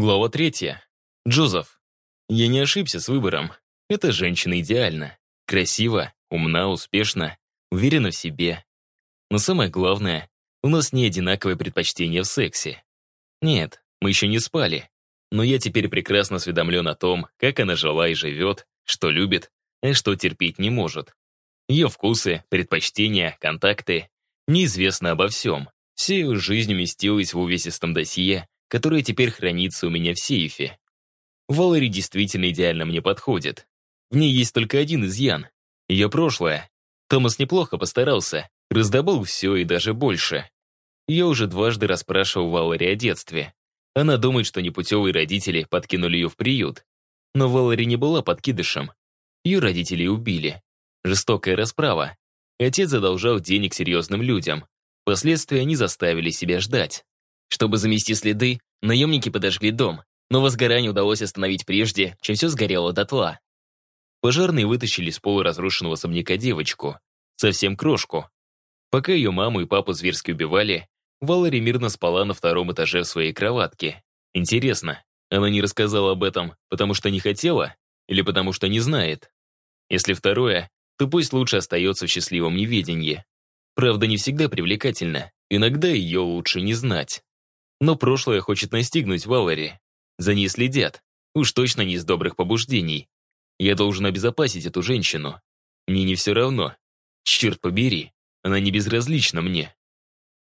Глава третья. Джозеф. Я не ошибся с выбором. Эта женщина идеальна. Красива, умна, успешна, уверена в себе. Но самое главное, у нас не одинаковые предпочтения в сексе. Нет, мы еще не спали. Но я теперь прекрасно осведомлен о том, как она жила и живет, что любит, а что терпеть не может. Ее вкусы, предпочтения, контакты. Неизвестно обо всем. Вся ее жизнь уместилась в увесистом досье, которое теперь хранится у меня в сейфе. Валери действительно идеально мне подходит. В ней есть только один изъян — ее прошлое. Томас неплохо постарался, раздобыл все и даже больше. Я уже дважды расспрашивал Валери о детстве. Она думает, что непутевые родители подкинули ее в приют. Но Валери не была подкидышем. Ее родители убили. Жестокая расправа. Отец задолжал денег серьезным людям. Впоследствии они заставили себя ждать. Чтобы замести следы, наемники подожгли дом, но возгорание удалось остановить прежде, чем все сгорело дотла. Пожарные вытащили с полуразрушенного особняка девочку, совсем крошку. Пока ее маму и папу зверски убивали, Валери мирно спала на втором этаже в своей кроватке. Интересно, она не рассказала об этом, потому что не хотела или потому что не знает? Если второе, то пусть лучше остается в счастливом неведении. Правда, не всегда привлекательно, иногда ее лучше не знать. Но прошлое хочет настигнуть Валери. За ней следят, уж точно не из добрых побуждений. Я должен обезопасить эту женщину. Мне не все равно. Черт побери, она не безразлична мне.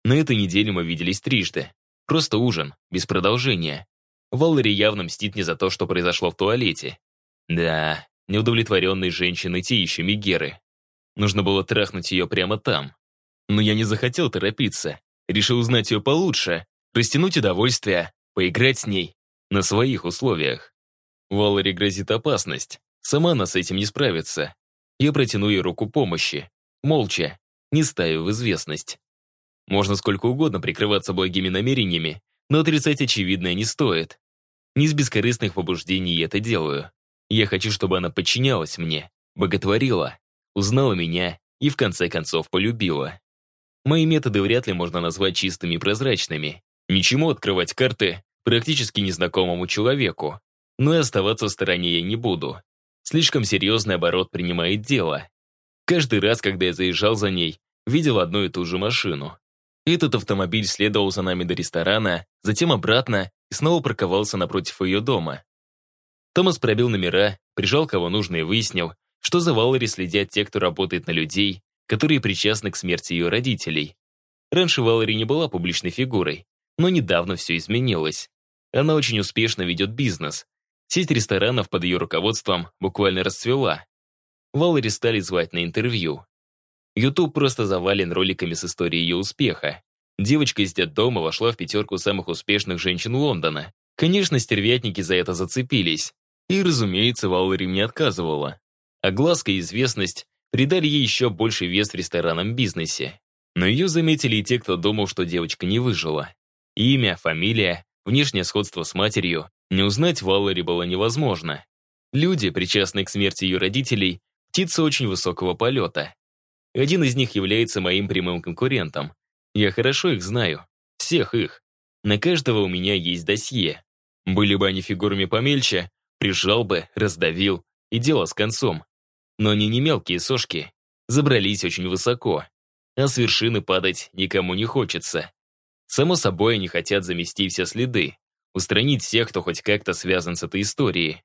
На этой неделе мы виделись трижды. Просто ужин, без продолжения. Валери явно мстит мне за то, что произошло в туалете. Да, неудовлетворенные женщины те еще мигеры. Нужно было трахнуть ее прямо там. Но я не захотел торопиться. Решил узнать ее получше, растянуть удовольствие, поиграть с ней на своих условиях. Валери грозит опасность. Сама она с этим не справится. Я протяну ей руку помощи. Молча, не ставя в известность. Можно сколько угодно прикрываться благими намерениями, но отрицать очевидное не стоит. Не из бескорыстных побуждений я это делаю. Я хочу, чтобы она подчинялась мне, боготворила, узнала меня и в конце концов полюбила. Мои методы вряд ли можно назвать чистыми и прозрачными. Ничему открывать карты практически незнакомому человеку. Но и оставаться в стороне я не буду. Слишком серьезный оборот принимает дело. Каждый раз, когда я заезжал за ней, видел одну и ту же машину. Этот автомобиль следовал за нами до ресторана, затем обратно и снова парковался напротив ее дома. Томас пробил номера, прижал кого нужно и выяснил, что за Валери следят те, кто работает на людей, которые причастны к смерти ее родителей. Раньше Валери не была публичной фигурой, но недавно все изменилось. Она очень успешно ведет бизнес. Сеть ресторанов под ее руководством буквально расцвела. Валери стали звать на интервью. YouTube просто завален роликами с историей ее успеха. Девочка из детдома вошла в пятерку самых успешных женщин Лондона. Конечно, стервятники за это зацепились. И, разумеется, Валери не отказывала. А глазка и известность придали ей еще больше вес в ресторанном бизнесе. Но ее заметили и те, кто думал, что девочка не выжила. Имя, фамилия, внешнее сходство с матерью. Не узнать Валери было невозможно. Люди, причастные к смерти ее родителей, птицы очень высокого полета. Один из них является моим прямым конкурентом. Я хорошо их знаю. Всех их. На каждого у меня есть досье. Были бы они фигурами помельче, прижал бы, раздавил, и дело с концом. Но они не мелкие сошки. Забрались очень высоко. А с вершины падать никому не хочется. Само собой, они хотят замести все следы, устранить всех, кто хоть как-то связан с этой историей.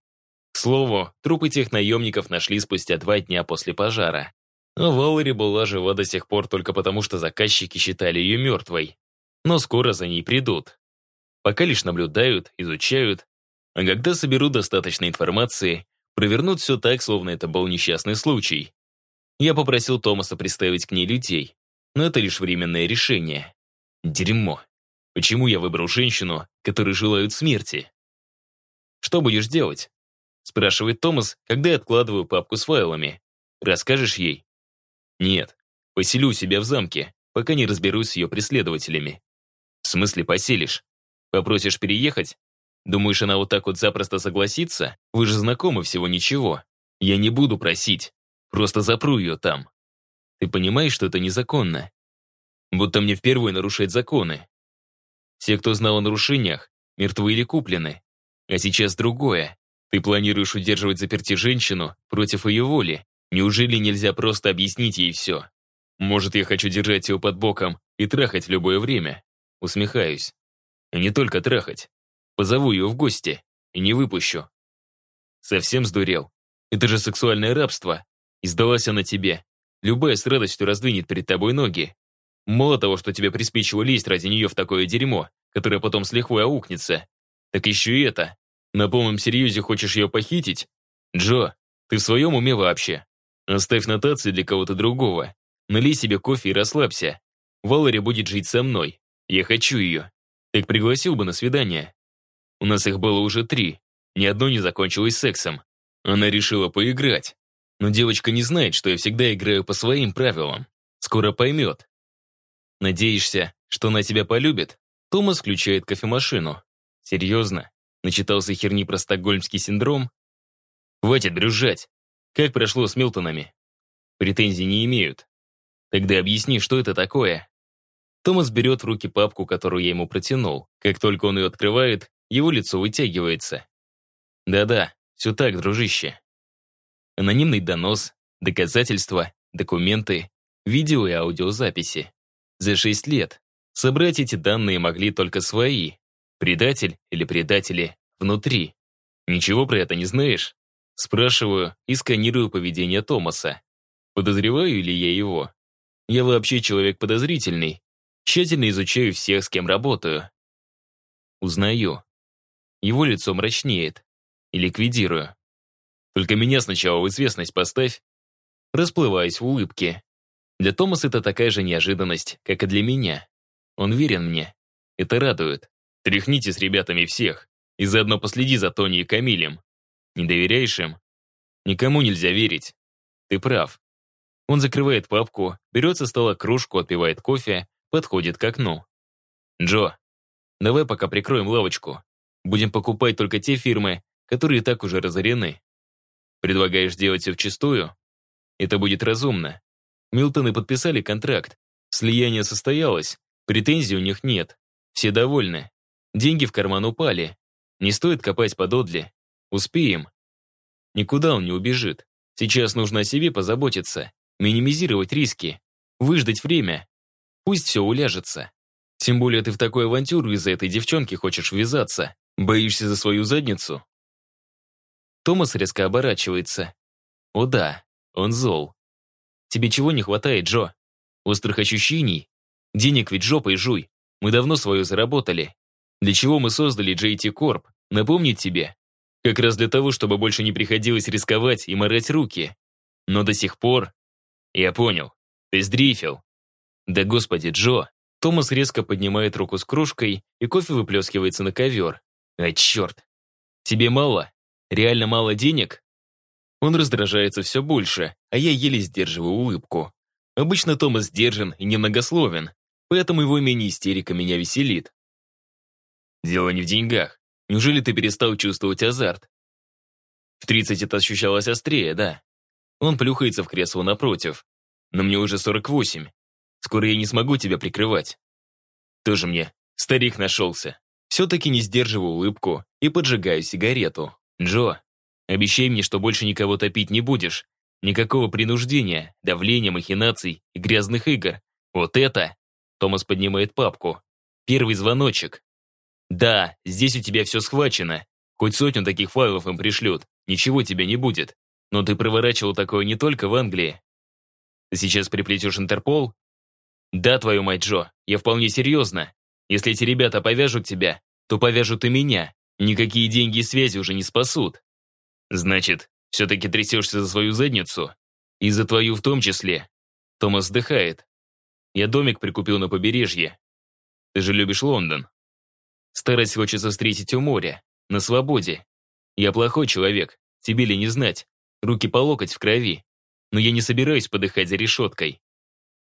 К слову, трупы тех наемников нашли спустя два дня после пожара. А Валери была жива до сих пор только потому, что заказчики считали ее мертвой. Но скоро за ней придут. Пока лишь наблюдают, изучают, а когда соберут достаточно информации, провернут все так, словно это был несчастный случай. Я попросил Томаса представить к ней людей, но это лишь временное решение. Дерьмо. Почему я выбрал женщину, которой желают смерти? «Что будешь делать?» спрашивает Томас, когда я откладываю папку с файлами. «Расскажешь ей?» Нет, поселю себя в замке, пока не разберусь с ее преследователями. В смысле поселишь? Попросишь переехать? Думаешь, она вот так вот запросто согласится? Вы же знакомы всего ничего. Я не буду просить. Просто запру ее там. Ты понимаешь, что это незаконно? Будто мне впервые нарушать законы. Все, кто знал о нарушениях, мертвы или куплены. А сейчас другое. Ты планируешь удерживать заперти женщину против ее воли. Неужели нельзя просто объяснить ей все? Может, я хочу держать ее под боком и трахать в любое время? Усмехаюсь. И не только трахать. Позову ее в гости и не выпущу. Совсем сдурел. Это же сексуальное рабство. И сдалась она тебе. Любая с радостью раздвинет перед тобой ноги. Мало того, что тебе приспичило лезть ради нее в такое дерьмо, которое потом с лихвой аукнется, так еще и это. На полном серьезе хочешь ее похитить? Джо, ты в своем уме вообще? Оставь нотации для кого-то другого. Налей себе кофе и расслабься. Валери будет жить со мной. Я хочу ее. Так пригласил бы на свидание. У нас их было уже три. Ни одно не закончилось сексом. Она решила поиграть. Но девочка не знает, что я всегда играю по своим правилам. Скоро поймет. Надеешься, что она тебя полюбит? Томас включает кофемашину. Серьезно? Начитался херни про стокгольмский синдром? Хватит брюзжать. Как прошло с Милтонами? Претензий не имеют. Тогда объясни, что это такое. Томас берет в руки папку, которую я ему протянул. Как только он ее открывает, его лицо вытягивается. Да-да, все так, дружище. Анонимный донос, доказательства, документы, видео и аудиозаписи. За шесть лет собрать эти данные могли только свои. Предатель или предатели внутри. Ничего про это не знаешь? Спрашиваю и сканирую поведение Томаса. Подозреваю ли я его? Я вообще человек подозрительный. Тщательно изучаю всех, с кем работаю. Узнаю. Его лицо мрачнеет. И ликвидирую. Только меня сначала в известность поставь. Расплываюсь в улыбке. Для Томаса это такая же неожиданность, как и для меня. Он верен мне. Это радует. Тряхните с ребятами всех. И заодно последи за Тони и Камилем. Не доверяешь им? Никому нельзя верить. Ты прав. Он закрывает папку, берет со стола кружку, отпивает кофе, подходит к окну. «Джо, давай пока прикроем лавочку. Будем покупать только те фирмы, которые так уже разорены. Предлагаешь делать все вчистую? Это будет разумно. Милтоны подписали контракт. Слияние состоялось. Претензий у них нет. Все довольны. Деньги в карман упали. Не стоит копать под Одли. Успеем. Никуда он не убежит. Сейчас нужно о себе позаботиться. Минимизировать риски. Выждать время. Пусть все уляжется. Тем более ты в такую авантюру из-за этой девчонки хочешь ввязаться. Боишься за свою задницу? Томас резко оборачивается. О да, он зол. Тебе чего не хватает, Джо? Острых ощущений? Денег ведь жопой жуй. Мы давно свое заработали. Для чего мы создали JT Corp? Напомнить тебе? Как раз для того, чтобы больше не приходилось рисковать и морать руки. Но до сих пор... Я понял. Ты сдрифил. Да господи, Джо. Томас резко поднимает руку с кружкой, и кофе выплескивается на ковер. А черт. Тебе мало? Реально мало денег? Он раздражается все больше, а я еле сдерживаю улыбку. Обычно Томас сдержан и немногословен, поэтому его мини-истерика меня веселит. Дело не в деньгах. Неужели ты перестал чувствовать азарт? В 30 это ощущалось острее, да. Он плюхается в кресло напротив. Но мне уже 48. Скоро я не смогу тебя прикрывать. Тоже мне старик нашелся. Все-таки не сдерживаю улыбку и поджигаю сигарету. «Джо, обещай мне, что больше никого топить не будешь. Никакого принуждения, давления, махинаций и грязных игр. Вот это...» Томас поднимает папку. «Первый звоночек. Да, здесь у тебя все схвачено. Хоть сотню таких файлов им пришлют. Ничего тебе не будет. Но ты проворачивал такое не только в Англии. Сейчас приплетешь Интерпол? Да, твою мать, Джо, я вполне серьезно. Если эти ребята повяжут тебя, то повяжут и меня. Никакие деньги и связи уже не спасут. Значит, все-таки трясешься за свою задницу? И за твою в том числе. Томас вздыхает. Я домик прикупил на побережье. Ты же любишь Лондон. Старость хочется встретить у моря, на свободе. Я плохой человек, тебе ли не знать. Руки по локоть в крови. Но я не собираюсь подыхать за решеткой.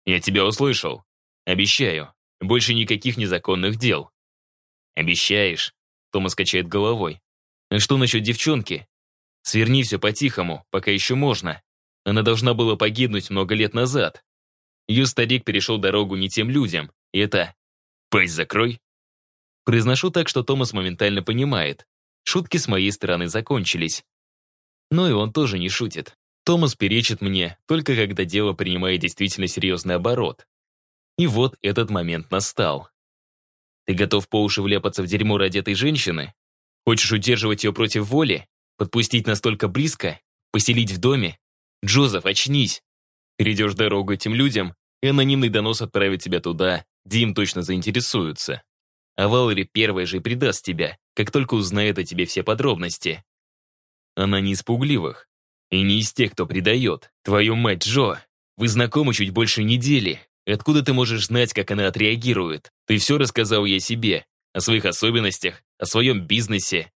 Я тебя услышал. Обещаю, больше никаких незаконных дел. Обещаешь? Томас качает головой. А что насчет девчонки? Сверни все по-тихому, пока еще можно. Она должна была погибнуть много лет назад. Ее старик перешел дорогу не тем людям, и это... Пасть закрой. Произношу так, что Томас моментально понимает. шутки с моей стороны закончились. Но и он тоже не шутит. Томас перечит мне, только когда дело принимает действительно серьезный оборот. И вот этот момент настал. Ты готов по уши вляпаться в дерьмо ради этой женщины? Хочешь удерживать ее против воли? Подпустить настолько близко? Поселить в доме? Джозеф, очнись! Перейдешь дорогу этим людям, и анонимный донос отправит тебя туда, где им точно заинтересуются. А Валери первая же предаст тебя, как только узнает о тебе все подробности. Она не из пугливых. И не из тех, кто предает. Твою мать, Джо, вы знакомы чуть больше недели. Откуда ты можешь знать, как она отреагирует? Ты все рассказал ей себе. О своих особенностях, о своем бизнесе.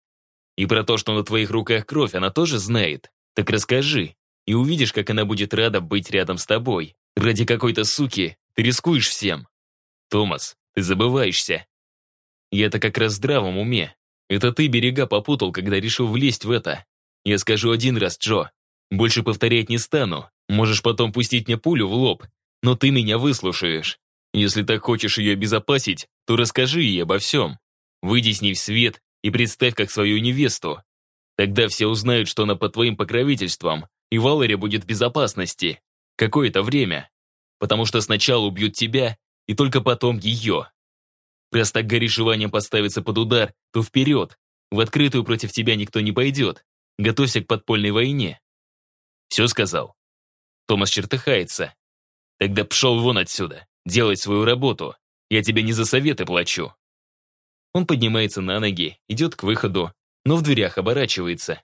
И про то, что на твоих руках кровь, она тоже знает. Так расскажи. И увидишь, как она будет рада быть рядом с тобой. Ради какой-то суки ты рискуешь всем. Томас, ты забываешься. Я-то как раз в здравом уме. Это ты берега попутал, когда решил влезть в это. Я скажу один раз, Джо. Больше повторять не стану. Можешь потом пустить мне пулю в лоб, но ты меня выслушаешь. Если так хочешь ее обезопасить, то расскажи ей обо всем. Выйди с ней в свет и представь как свою невесту. Тогда все узнают, что она под твоим покровительством, и Валерия будет в безопасности. Какое-то время. Потому что сначала убьют тебя, и только потом ее. Раз так горишь желанием поставиться под удар, то вперед. В открытую против тебя никто не пойдет. Готовься к подпольной войне. Все сказал. Томас чертыхается. Тогда пшел вон отсюда. Делай свою работу. Я тебе не за советы плачу. Он поднимается на ноги, идет к выходу, но в дверях оборачивается.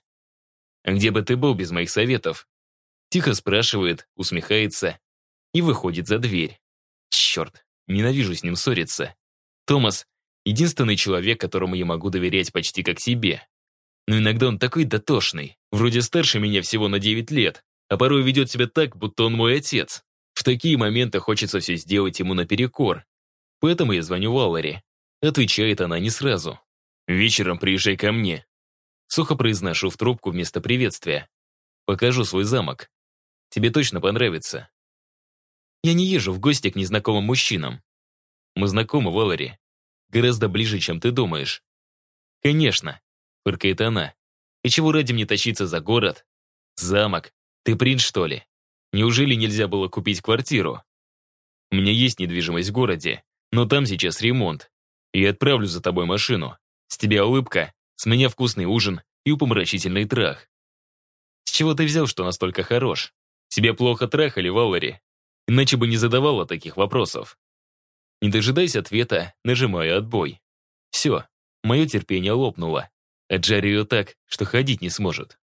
«А где бы ты был без моих советов?» Тихо спрашивает, усмехается и выходит за дверь. Черт, ненавижу с ним ссориться. Томас — единственный человек, которому я могу доверять почти как себе. Но иногда он такой дотошный, вроде старше меня всего на 9 лет, а порой ведет себя так, будто он мой отец. В такие моменты хочется все сделать ему наперекор. Поэтому я звоню Валаре. Отвечает она не сразу. «Вечером приезжай ко мне». Сухо произношу в трубку вместо приветствия. «Покажу свой замок. Тебе точно понравится». Я не езжу в гости к незнакомым мужчинам. Мы знакомы, Валари. Гораздо ближе, чем ты думаешь. Конечно, фыркает она. И чего ради мне тащиться за город? Замок. Ты принц, что ли? Неужели нельзя было купить квартиру? У меня есть недвижимость в городе, но там сейчас ремонт. И отправлю за тобой машину. С тебя улыбка, с меня вкусный ужин и упомрачительный трах. С чего ты взял, что настолько хорош? Тебя плохо трахали, Валари? Иначе бы не задавала таких вопросов. Не дожидаясь ответа, нажимаю отбой. Все, мое терпение лопнуло. Отжарю ее так, что ходить не сможет.